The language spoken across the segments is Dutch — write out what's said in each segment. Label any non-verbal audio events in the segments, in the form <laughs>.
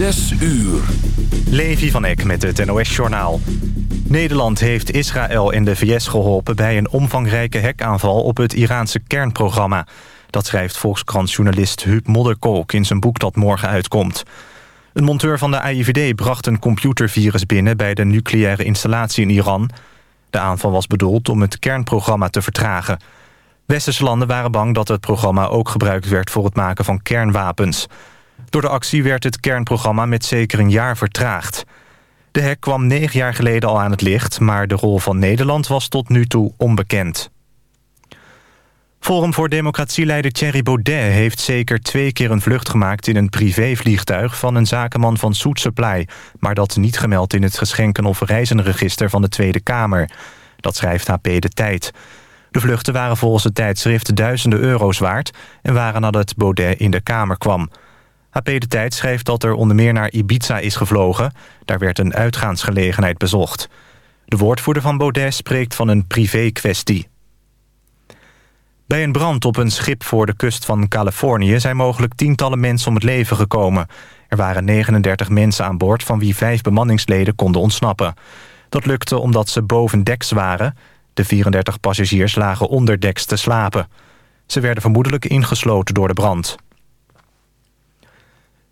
Zes uur. Levi van Eck met het NOS-journaal. Nederland heeft Israël en de VS geholpen... bij een omvangrijke hackaanval op het Iraanse kernprogramma. Dat schrijft Volkskrant-journalist Huub Modderkolk... in zijn boek dat morgen uitkomt. Een monteur van de AIVD bracht een computervirus binnen... bij de nucleaire installatie in Iran. De aanval was bedoeld om het kernprogramma te vertragen. Westerse landen waren bang dat het programma ook gebruikt werd... voor het maken van kernwapens... Door de actie werd het kernprogramma met zeker een jaar vertraagd. De hek kwam negen jaar geleden al aan het licht... maar de rol van Nederland was tot nu toe onbekend. Forum voor Democratieleider Thierry Baudet heeft zeker twee keer een vlucht gemaakt in een privévliegtuig van een zakenman van Soet Supply, maar dat niet gemeld in het geschenken- of reizenregister van de Tweede Kamer. Dat schrijft HP De Tijd. De vluchten waren volgens het tijdschrift duizenden euro's waard en waren nadat Baudet in de Kamer kwam. HP De Tijd schrijft dat er onder meer naar Ibiza is gevlogen. Daar werd een uitgaansgelegenheid bezocht. De woordvoerder van Baudet spreekt van een privé-kwestie. Bij een brand op een schip voor de kust van Californië... zijn mogelijk tientallen mensen om het leven gekomen. Er waren 39 mensen aan boord... van wie vijf bemanningsleden konden ontsnappen. Dat lukte omdat ze bovendeks waren. De 34 passagiers lagen onderdeks te slapen. Ze werden vermoedelijk ingesloten door de brand.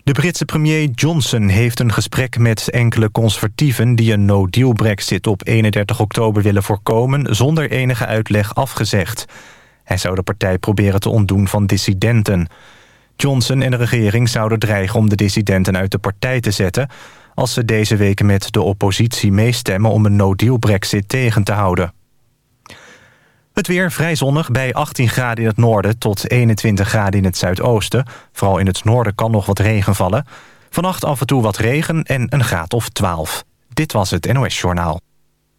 De Britse premier Johnson heeft een gesprek met enkele conservatieven... die een no-deal brexit op 31 oktober willen voorkomen... zonder enige uitleg afgezegd. Hij zou de partij proberen te ontdoen van dissidenten. Johnson en de regering zouden dreigen om de dissidenten uit de partij te zetten... als ze deze weken met de oppositie meestemmen om een no-deal brexit tegen te houden. Het weer vrij zonnig bij 18 graden in het noorden tot 21 graden in het zuidoosten. Vooral in het noorden kan nog wat regen vallen. Vannacht af en toe wat regen en een graad of 12. Dit was het NOS Journaal.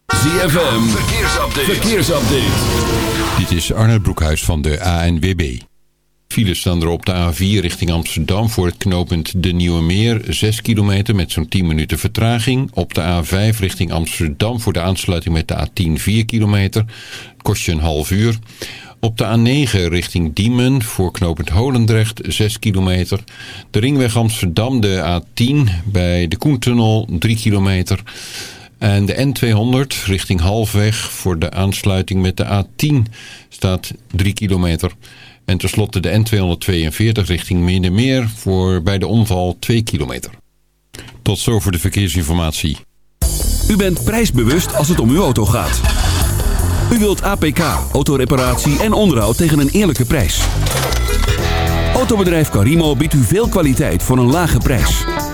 ZFM, verkeersupdate. verkeersupdate. Dit is Arne Broekhuis van de ANWB. Files staan er op de A4 richting Amsterdam voor het knooppunt De Nieuwe Meer. 6 kilometer met zo'n 10 minuten vertraging. Op de A5 richting Amsterdam voor de aansluiting met de A10 4 kilometer. Kost je een half uur. Op de A9 richting Diemen voor knooppunt Holendrecht 6 kilometer. De ringweg Amsterdam de A10 bij de Koentunnel 3 kilometer. En de N200 richting Halfweg voor de aansluiting met de A10 staat 3 kilometer. En tenslotte de N242 richting Middenmeer voor bij de omval 2 kilometer. Tot zover de verkeersinformatie. U bent prijsbewust als het om uw auto gaat. U wilt APK, autoreparatie en onderhoud tegen een eerlijke prijs. Autobedrijf Carimo biedt u veel kwaliteit voor een lage prijs.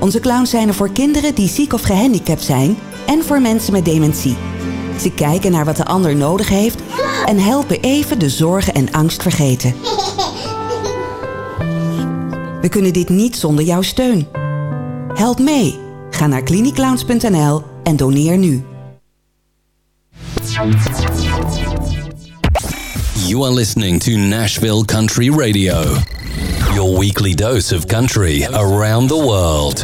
Onze clowns zijn er voor kinderen die ziek of gehandicapt zijn... en voor mensen met dementie. Ze kijken naar wat de ander nodig heeft... en helpen even de zorgen en angst vergeten. <laughs> We kunnen dit niet zonder jouw steun. Help mee. Ga naar cliniclowns.nl en doneer nu. You are listening to Nashville Country Radio, your weekly dose of country around the world.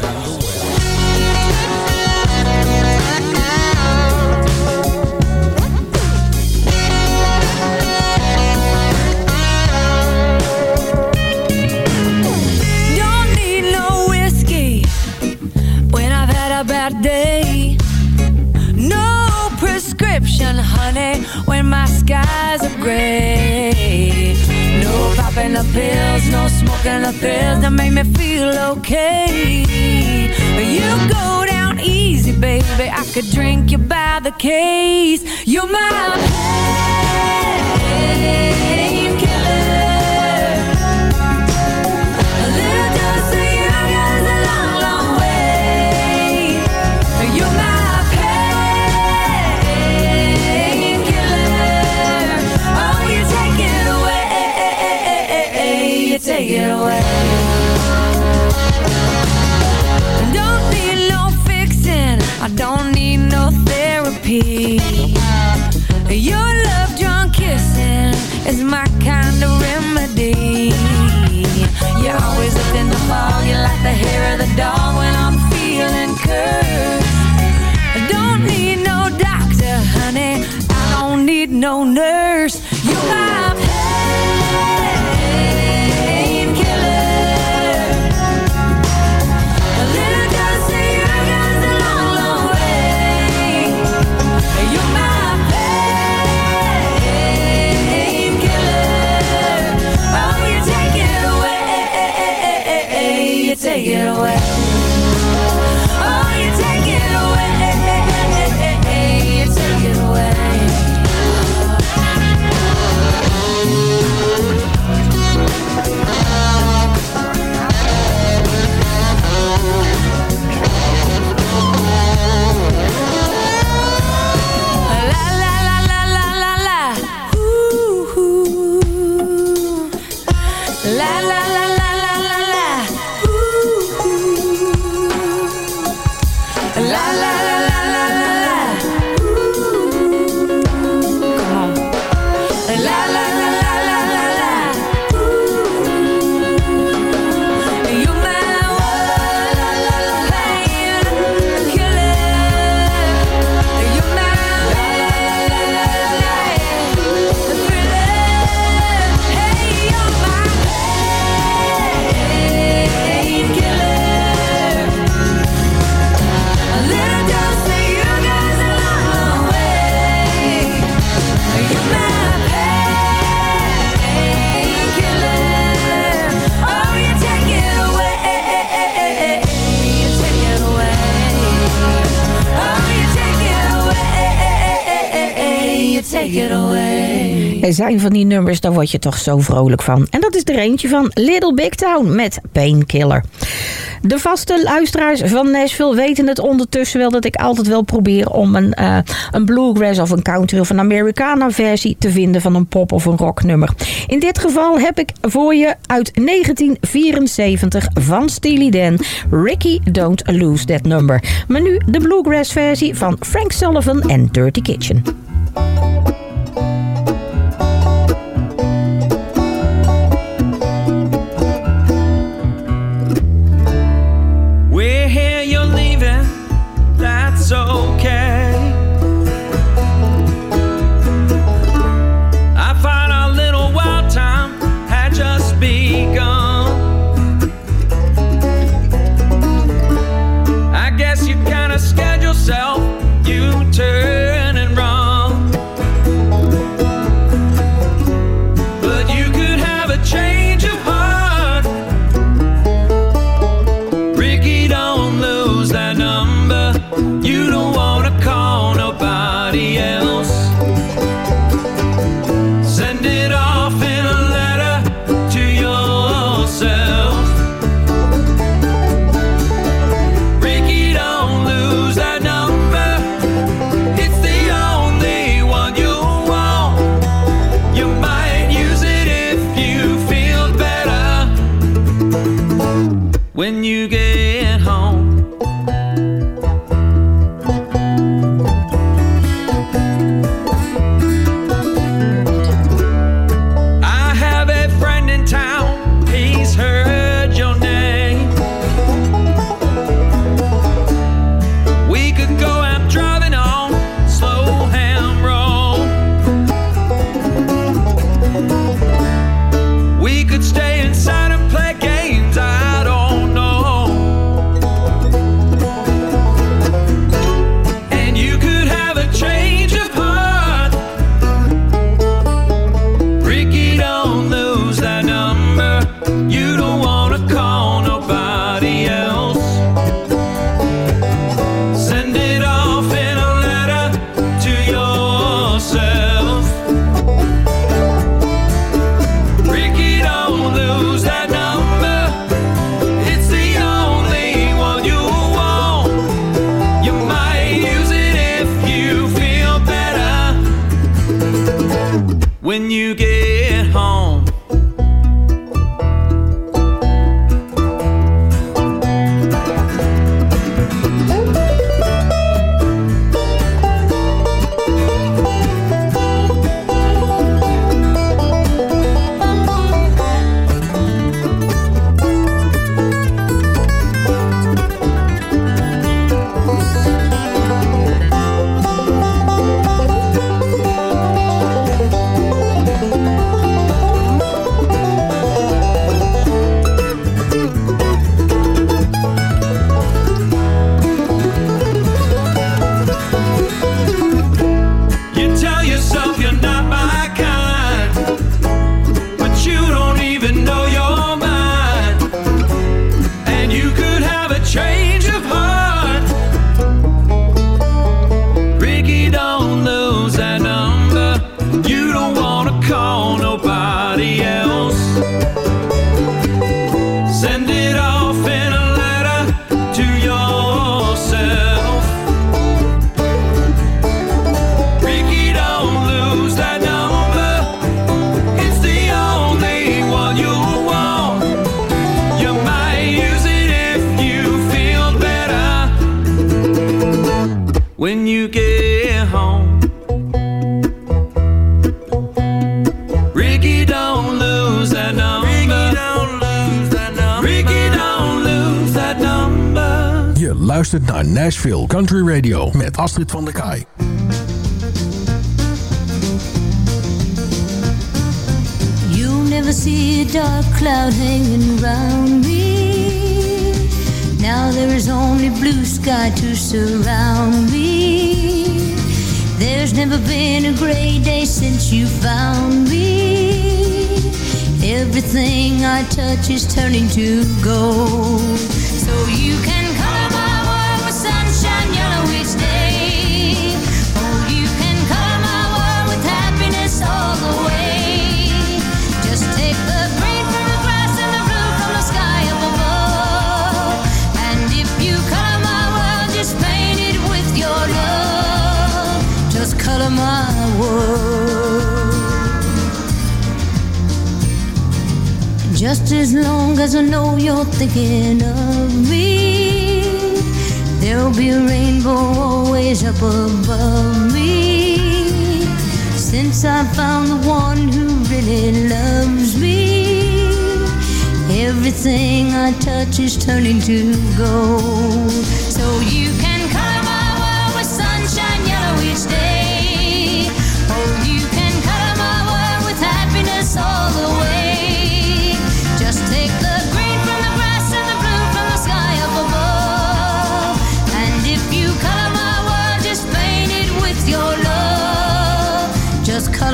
Don't need no whiskey when I've had a bad day. No prescription, honey, when my skies are gray. Popping the pills, no smoking the pills that make me feel okay. You go down easy baby. I could drink you by the case. You're my painkiller. Is my kind of remedy. You're always up in the fog. You like the hair of the dog when I'm feeling cursed. I don't need no doctor, honey. I don't need no nurse. You're my Take. Er zijn van die nummers, daar word je toch zo vrolijk van. En dat is er eentje van Little Big Town met Painkiller. De vaste luisteraars van Nashville weten het ondertussen wel... dat ik altijd wel probeer om een, eh, een bluegrass of een country of een Americana versie te vinden... van een pop of een rocknummer. In dit geval heb ik voor je uit 1974 van Steely Dan... Ricky Don't Lose That Number. Maar nu de bluegrass versie van Frank Sullivan en Dirty Kitchen. Je luistert naar Nashville Country Radio met Astrid van der Kaai. You'll never see a dark cloud hanging around me. Now there is only blue sky to surround me. There's never been a gray day since you found me. Everything I touch is turning to gold. So you can Just as long as I know you're thinking of me, there'll be a rainbow always up above me. Since I found the one who really loves me, everything I touch is turning to gold. So you can color my world with sunshine yellow each day. Oh, you can color my world with happiness all the way.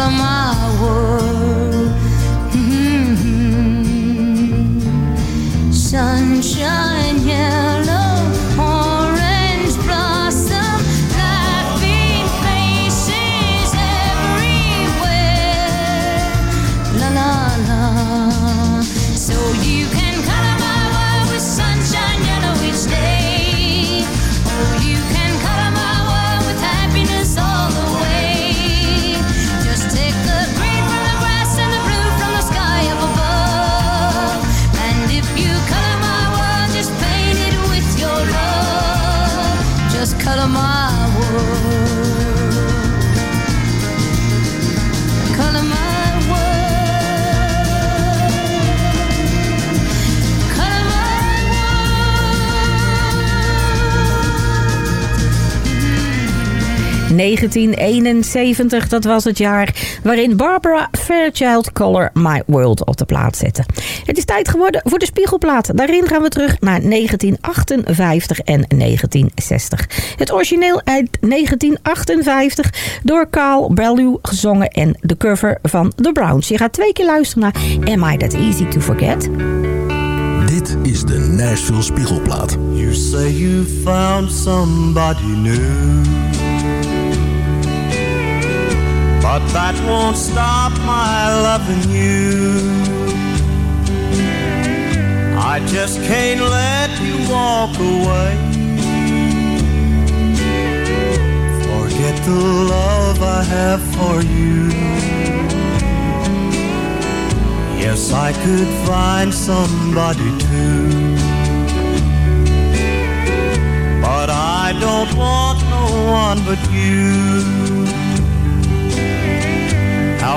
out of my world. 1971, dat was het jaar waarin Barbara Fairchild Color My World op de plaat zette. Het is tijd geworden voor de spiegelplaat. Daarin gaan we terug naar 1958 en 1960. Het origineel uit 1958 door Carl Bellew gezongen en de cover van The Browns. Je gaat twee keer luisteren naar Am I That Easy To Forget? Dit is de Nashville Spiegelplaat. You say you found somebody new. But that won't stop my loving you. I just can't let you walk away. Forget the love I have for you. Yes, I could find somebody too. But I don't want no one but you.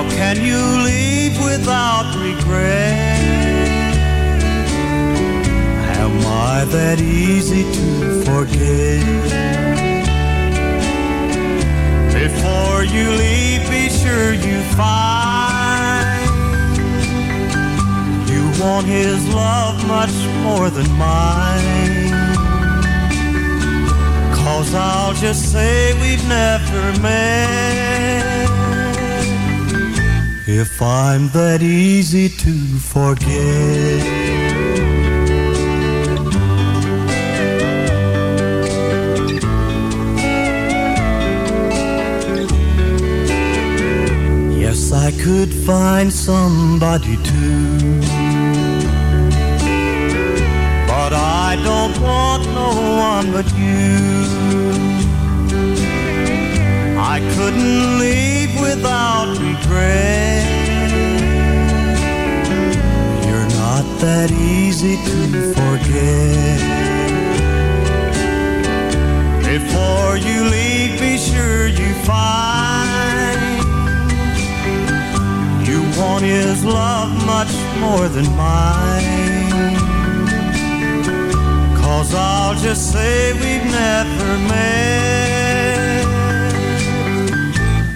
How can you leave without regret? Am I that easy to forget? Before you leave, be sure you find you want his love much more than mine. Cause I'll just say we've never met. If I'm that easy to forget. Yes, I could find somebody too. But I don't want no one but you. I couldn't leave without regret. You're not that easy to forget. Before you leave, be sure you find you want his love much more than mine. Cause I'll just say we've never met.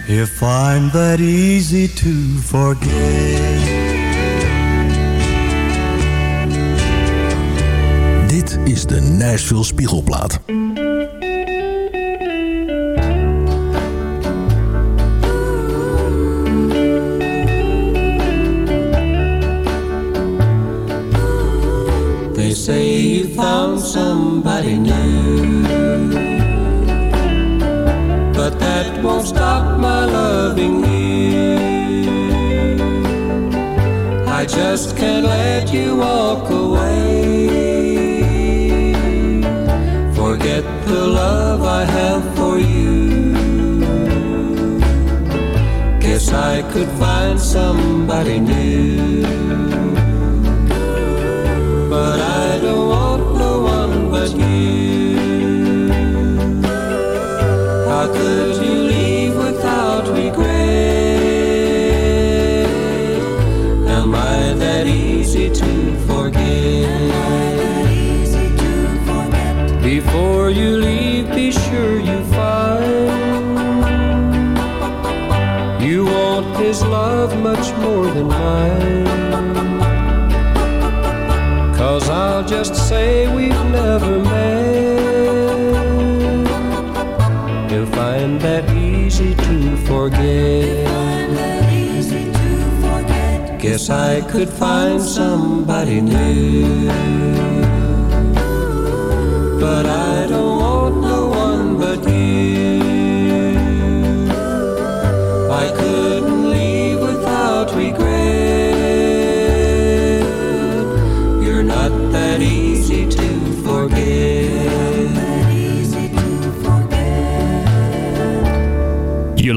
If I'm that easy to forget. Dit is de Nashville Spiegelplaat. They say you found somebody new. But that won't stop my loving you. I just can't let you walk away. Forget the love I have for you. Guess I could find somebody new. Cause I'll just say we've never met. You'll find that easy to forget. Guess I could find somebody new. But I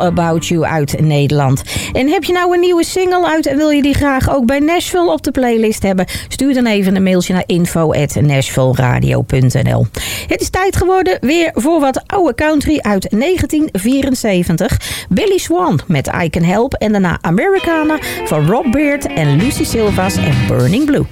About You uit Nederland. En heb je nou een nieuwe single uit en wil je die graag ook bij Nashville op de playlist hebben? Stuur dan even een mailtje naar info.nashvilleradio.nl Het is tijd geworden weer voor wat oude country uit 1974. Billy Swan met I Can Help en daarna Americana van Rob Beard en Lucy Silvas en Burning Blue.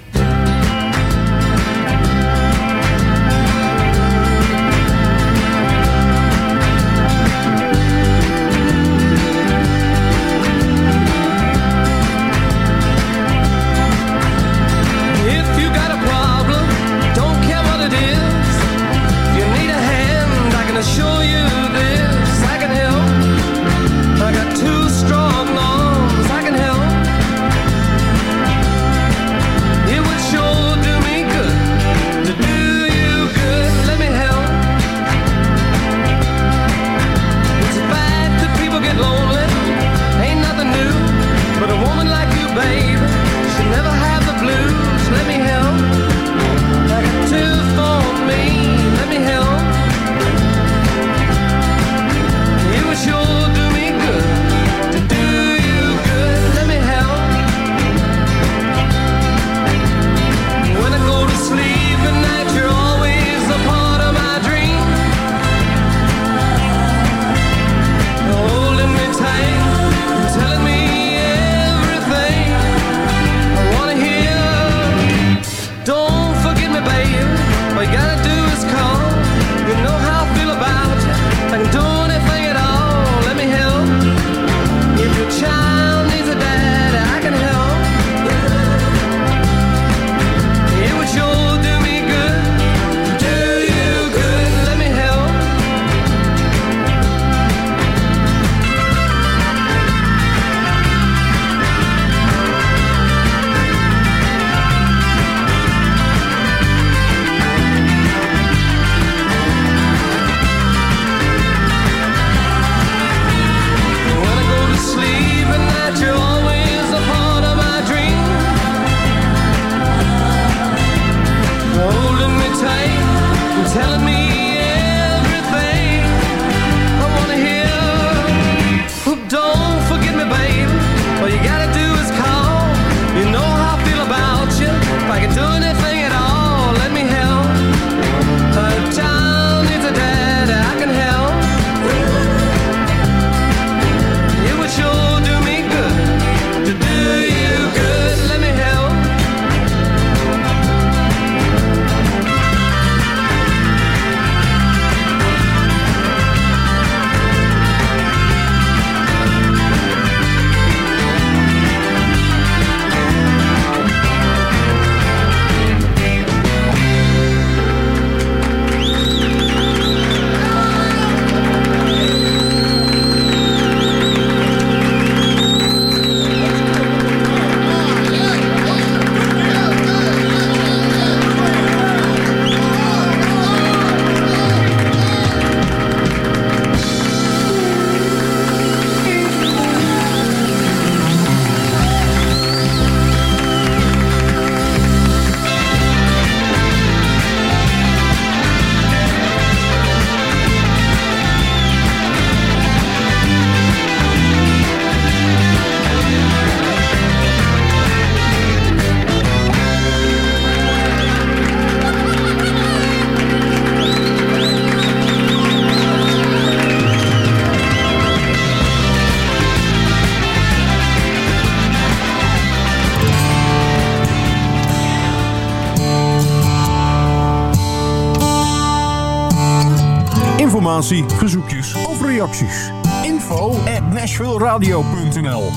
informatie, verzoekjes of reacties. Info at nashvilleradio.nl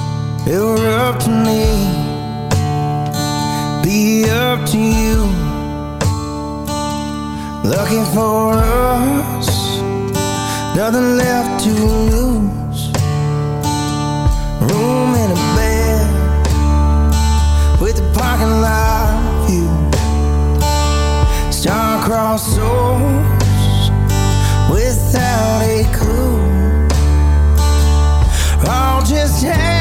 You're up to me Be up to you. Looking for us Nothing left to lose. Room in a bed With a parking lot view. Star-crossed souls cool. I'll just hang.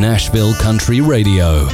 Nashville Country Radio.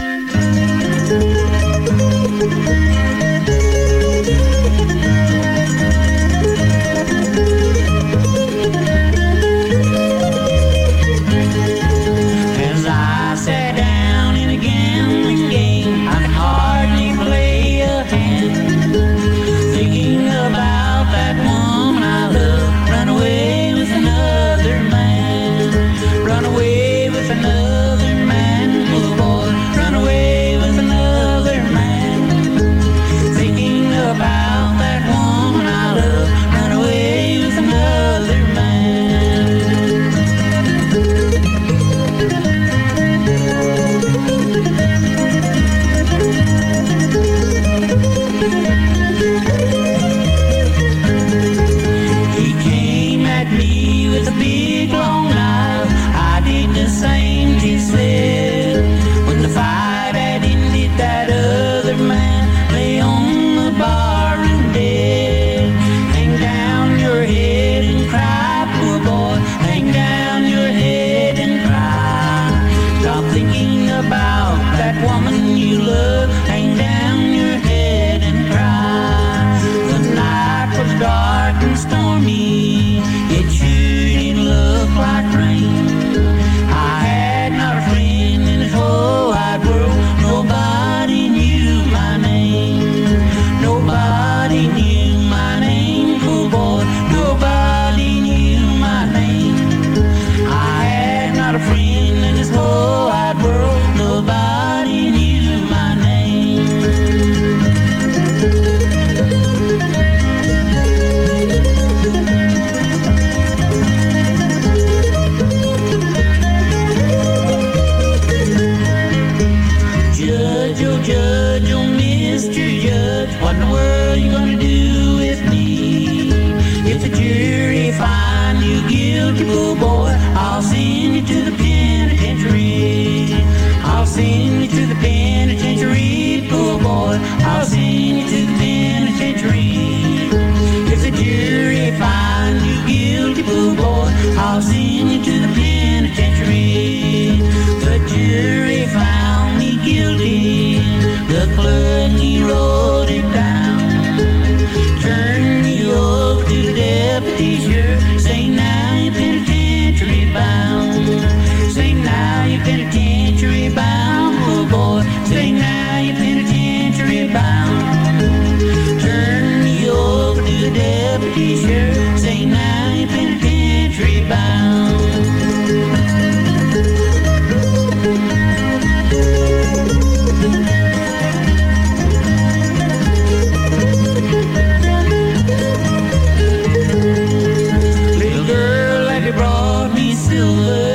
silver.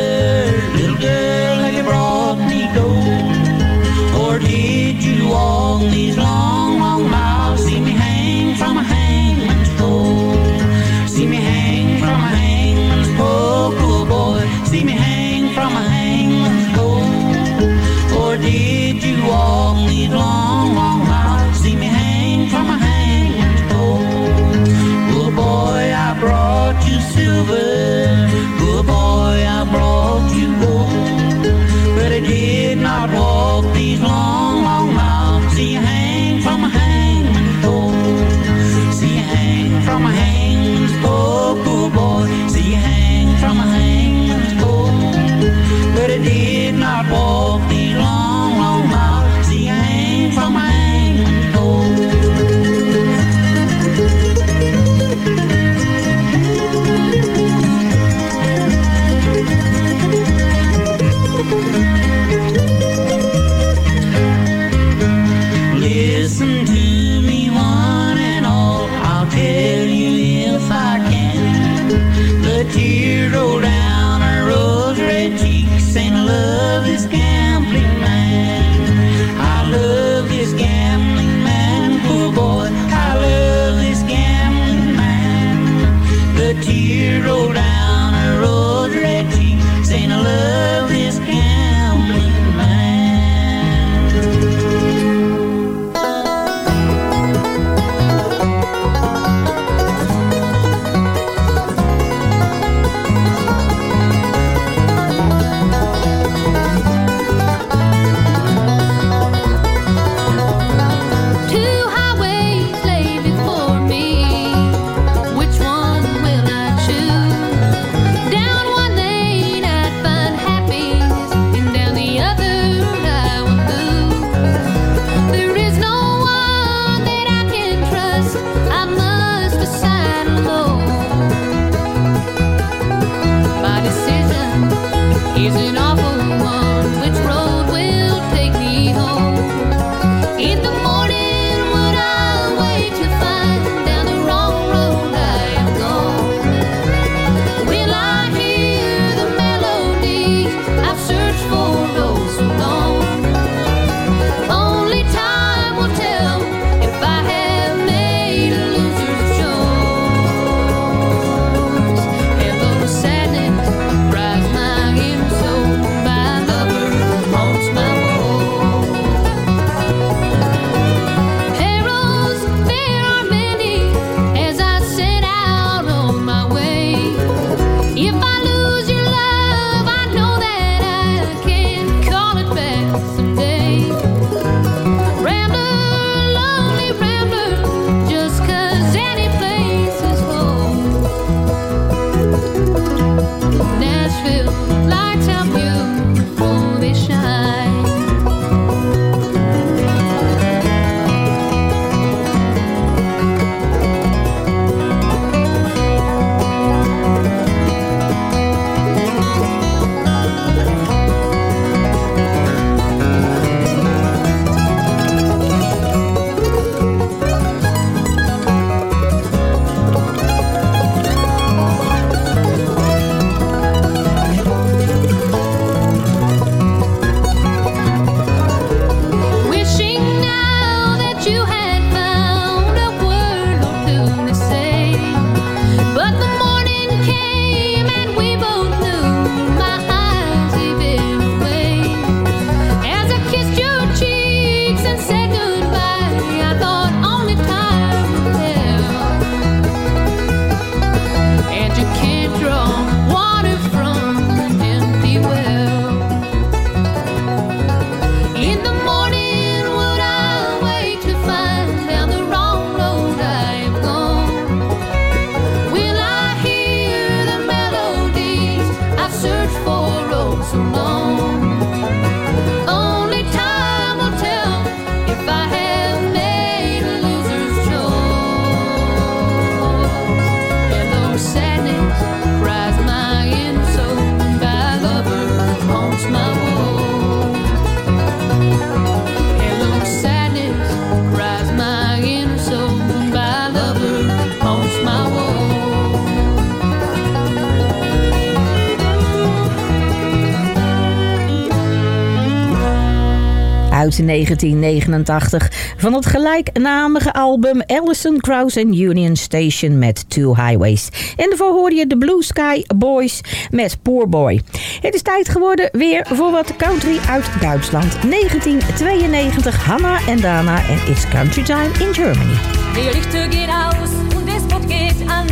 1989 van het gelijknamige album Allison Krause and Union Station met Two Highways. En daarvoor hoorde je de Blue Sky Boys met Poor Boy. Het is tijd geworden weer voor wat country uit Duitsland. 1992 Hanna en Dana en It's Country Time in Germany. De lichten gehen aus und das Boot geht an.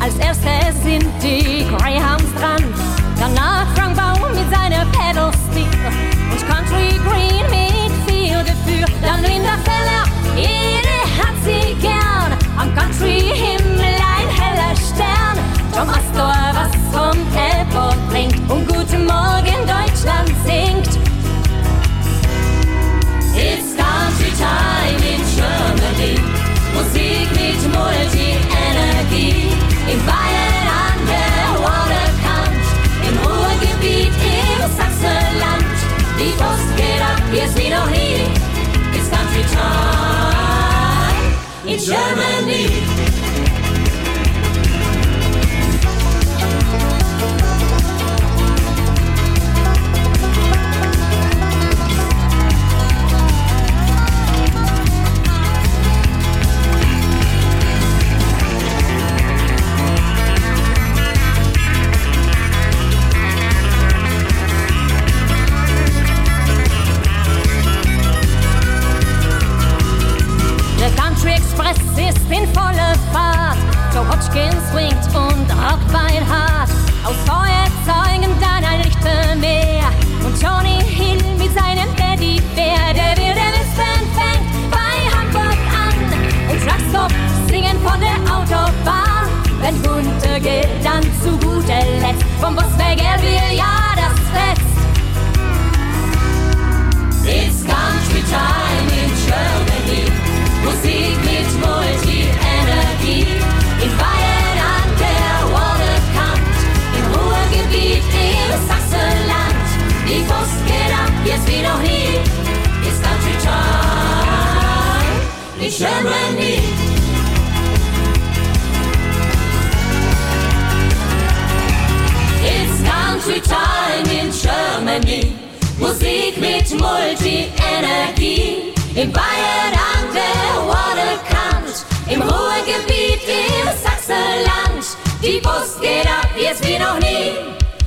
Als eerste sind die Greyhounds dran. Danach Frank Baum met zijn Pedal Steel Country Green Me. för den Feller, jede hat sie gern. Am Country-Himmel ein heller Stern. Dom Astor, was vom Elbor bringt Und guten Morgen Deutschland singt. It's country time in Germany. Musik mit Multi-Energie. In Bayern an der Waterkant. Im Ruhrgebiet, im Sachsenland. Die Post geht ab, hier ist wie noch nie Germany. Hodgkins swingt und rockt beinhart. Aus Feuerzeugen dann ein Lichtermeer. Und Johnny Hill mit seinem Teddybär. Der wilde Westen fängt bei Hamburg an. Und Truckstop singen von der Autobahn. Wenn runter geht, dann zu guter Letzt. Vom Bus weg, er will ja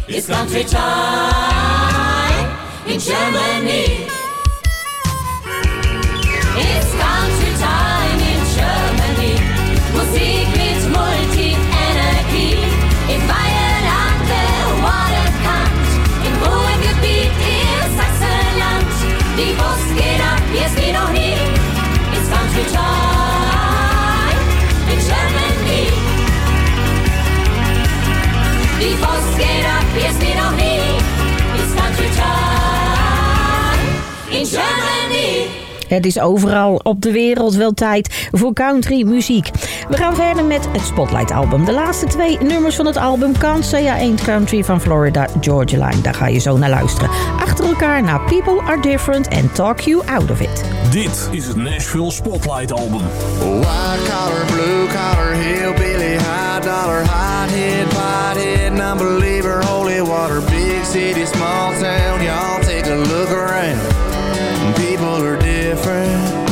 It's country time in Germany. Geht ab, jetzt wie noch nie. It's country time in Germany. Het is overal op de wereld wel tijd voor country muziek. We gaan verder met het Spotlight album. De laatste twee nummers van het album Can't Say I Ain't Country van Florida Georgia Line. Daar ga je zo naar luisteren. Achter elkaar naar People Are Different and Talk You Out of It. Dit is het Nashville Spotlight album. White collar, blue collar, hillbilly, high dollar, hot head, non-believer, holy water, big city, small town, y'all take a look around. People are different.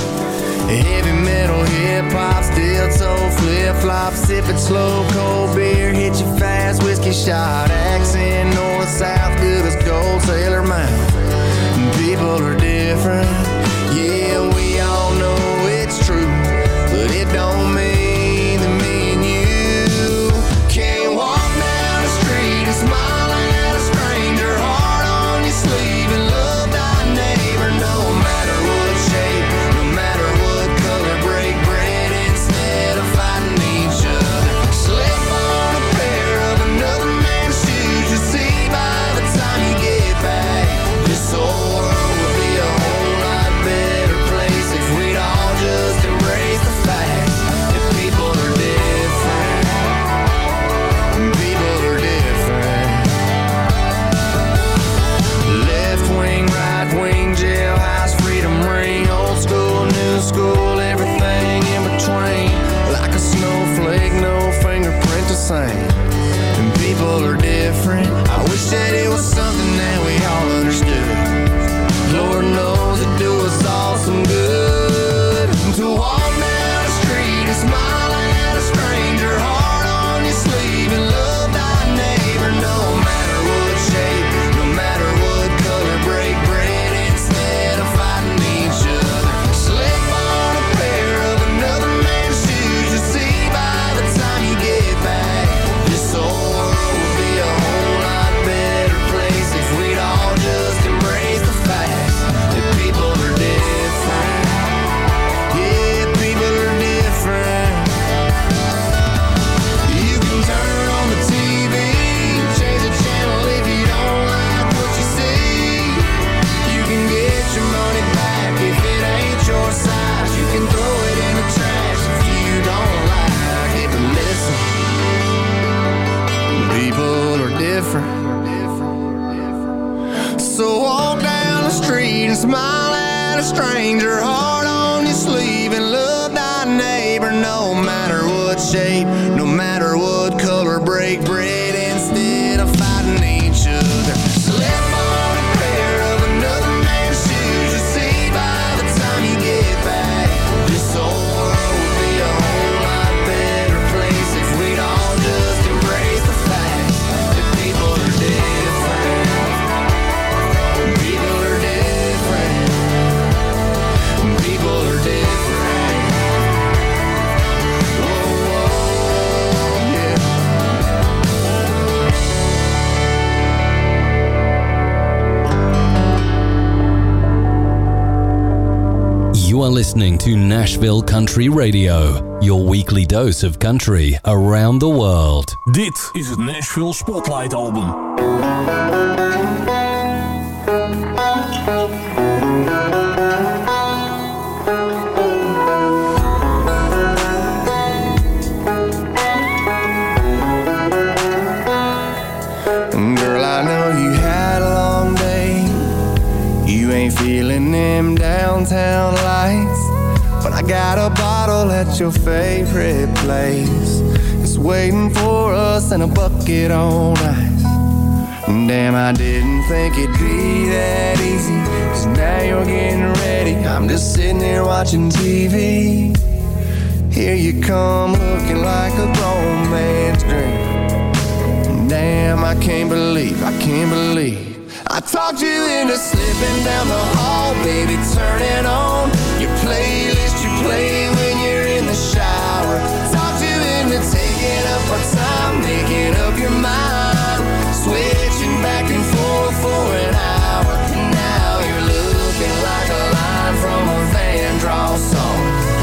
Heavy metal, hip hop, steel toe, flip flop, sipping slow, cold beer, hit you fast, whiskey shot, accent, north, south, good as gold, sailor mouth. People are different. Nashville Country Radio, your weekly dose of country around the world. Dit is het Nashville Spotlight Album. At your favorite place. It's waiting for us in a bucket on ice. Damn, I didn't think it'd be that easy. Cause now you're getting ready. I'm just sitting here watching TV. Here you come looking like a grown man's dream. Damn, I can't believe, I can't believe. I talked you into slipping down the hall, baby, turning on your playlist you play up your mind, switching back and forth for an hour. Now you're looking like a line from a Van song.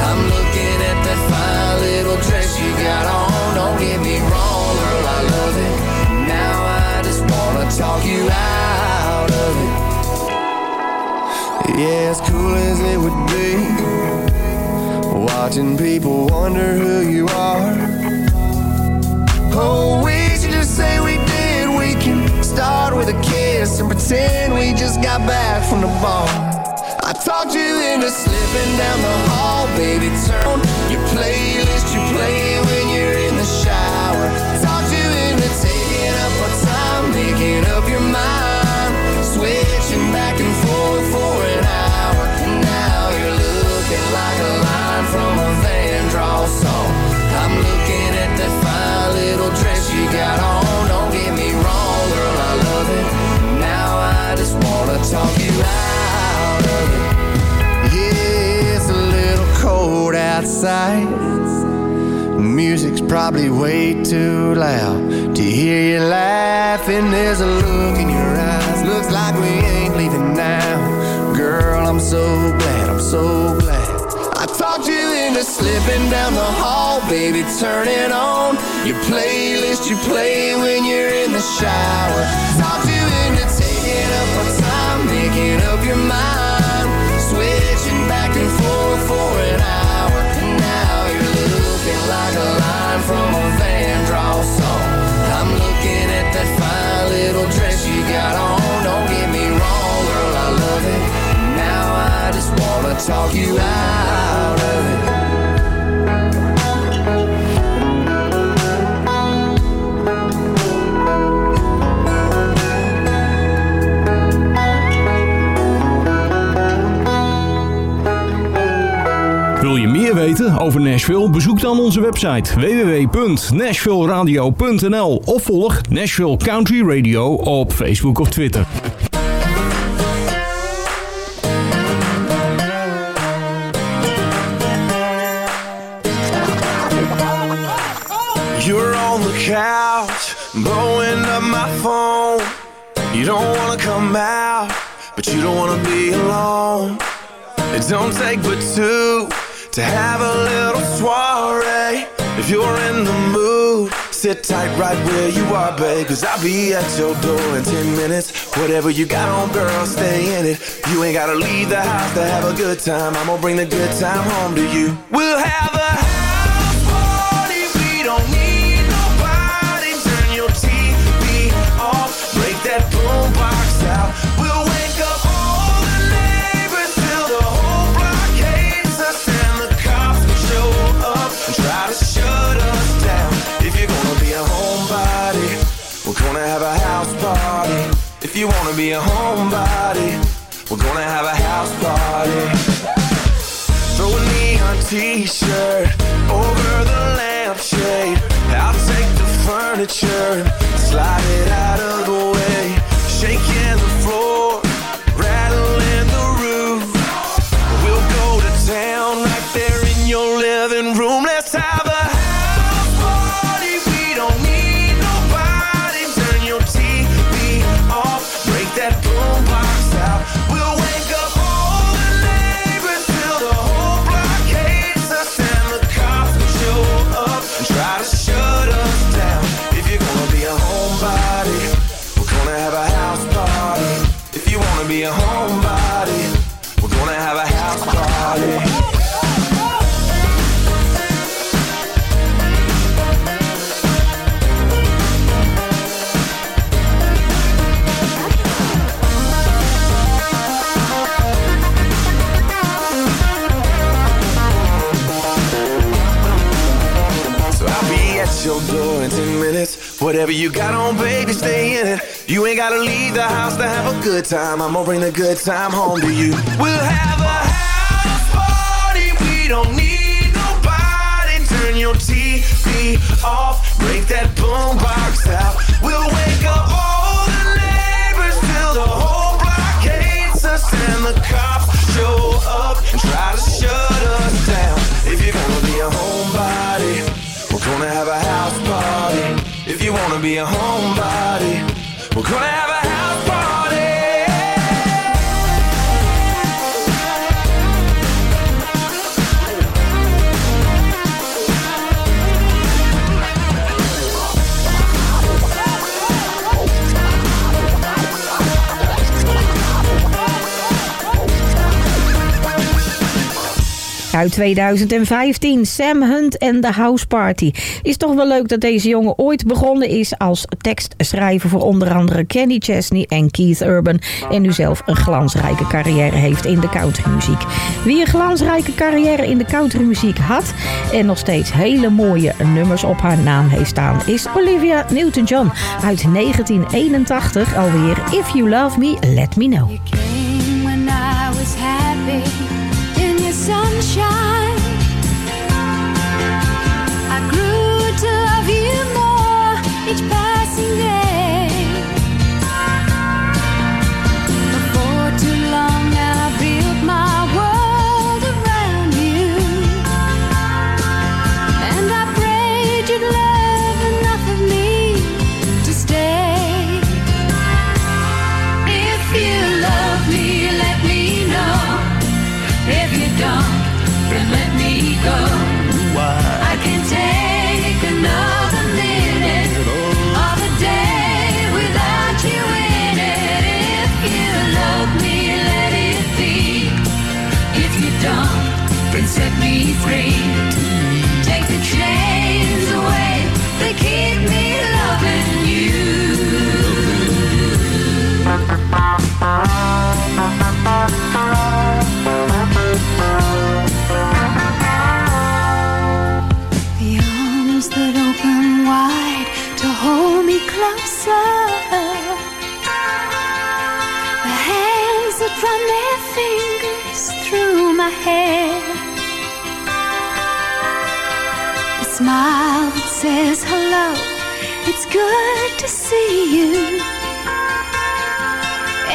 I'm looking at that fine little dress you got on. Don't get me wrong, girl, I love it. Now I just wanna talk you out of it. Yeah, as cool as it would be, watching people wonder who you are. Pretend we just got back from the bar. I talked you into slipping down the hall, baby. Turn your playlist you play talk you out of it. Yeah, it's a little cold outside. Music's probably way too loud to hear you laughing. There's a look in your eyes. Looks like we ain't leaving now. Girl, I'm so glad, I'm so glad. I talked you into slipping down the hall, baby. Turn it on your playlist you play when you're in the shower. Talked up your mind, switching back and forth for an hour. Now you're looking like a line from a Van Draw song. I'm looking at that fine little dress you got on. Don't get me wrong, girl, I love it. Now I just wanna talk you out of it. Weten over Nashville? Bezoek dan onze website www.nashvilleradio.nl of volg Nashville Country Radio op Facebook of Twitter. You're on the couch, blowing up my phone. You don't wanna come out, but you don't wanna be alone. It don't take but two to have a little soiree. If you're in the mood, sit tight right where you are, babe. Cause I'll be at your door in 10 minutes. Whatever you got on, girl, stay in it. You ain't gotta leave the house to have a good time. I'm gonna bring the good time home to you. We'll have a homebody, we're gonna have a house party. Throw a neon t-shirt over the lampshade. I'll take the furniture, Whatever you got on, baby, stay in it. You ain't gotta leave the house to have a good time. I'm gonna bring the good time home to you. We'll have a house party. We don't need nobody. Turn your TV off. Break that boombox out. We'll wake up all the neighbors till the whole block hates us and the cops show up and try to shut us down. If you're gonna be a homebody, we're gonna have a. Wanna be a homebody, we're gonna have a Uit 2015, Sam Hunt en The House Party. Is toch wel leuk dat deze jongen ooit begonnen is als tekstschrijver voor onder andere Kenny Chesney en Keith Urban. En nu zelf een glansrijke carrière heeft in de countrymuziek. Wie een glansrijke carrière in de countrymuziek had en nog steeds hele mooie nummers op haar naam heeft staan, is Olivia Newton-John uit 1981 alweer If You Love Me, Let Me Know. was happy sunshine. Says hello. It's good to see you.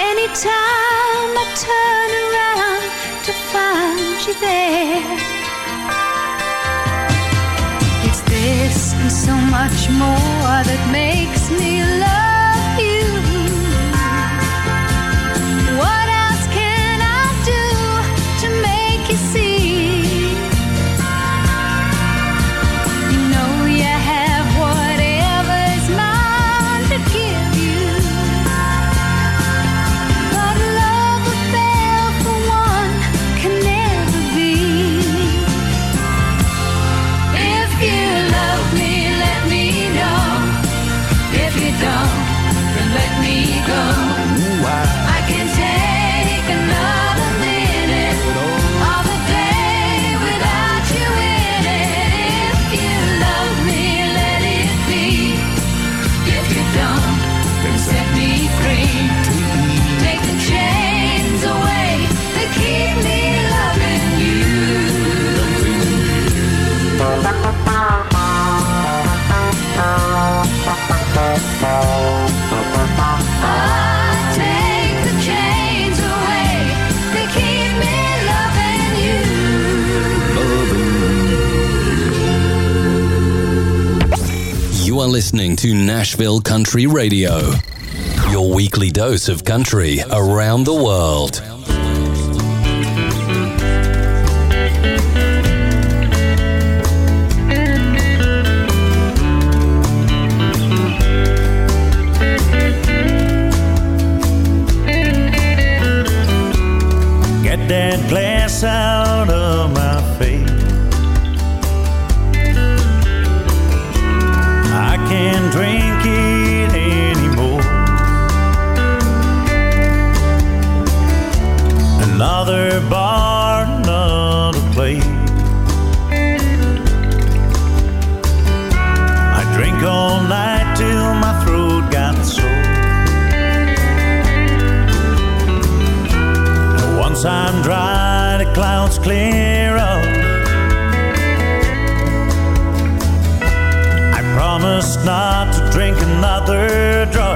Anytime I turn around to find you there. It's this and so much more that makes me love to Nashville Country Radio, your weekly dose of country around the world. Get that glass out of my clear up. I promise not to drink another drop.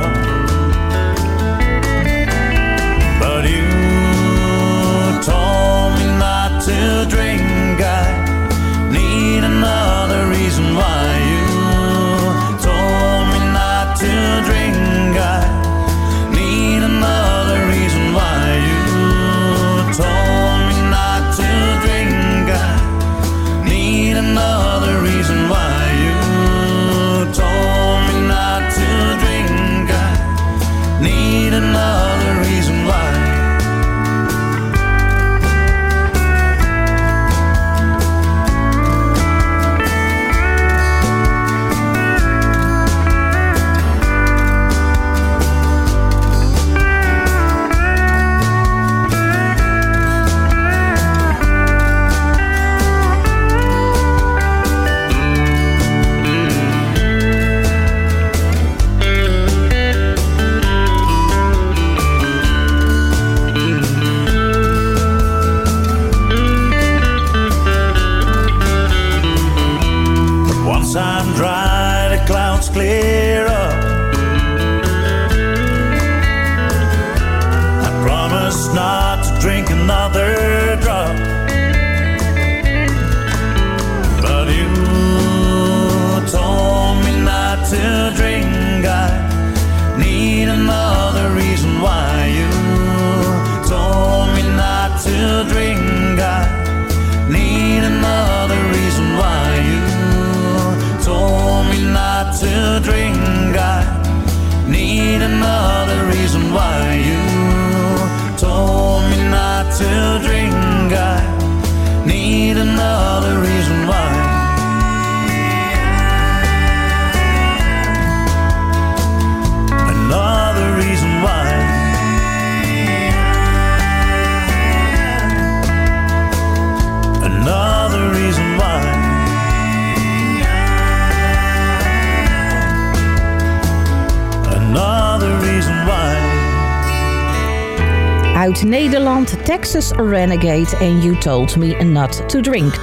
Nederland, Texas Renegade en You Told Me Not to Drink.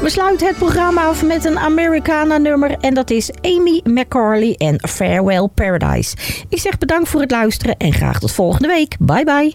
We sluiten het programma af met een Americana nummer en dat is Amy McCarley en Farewell Paradise. Ik zeg bedankt voor het luisteren en graag tot volgende week. Bye bye.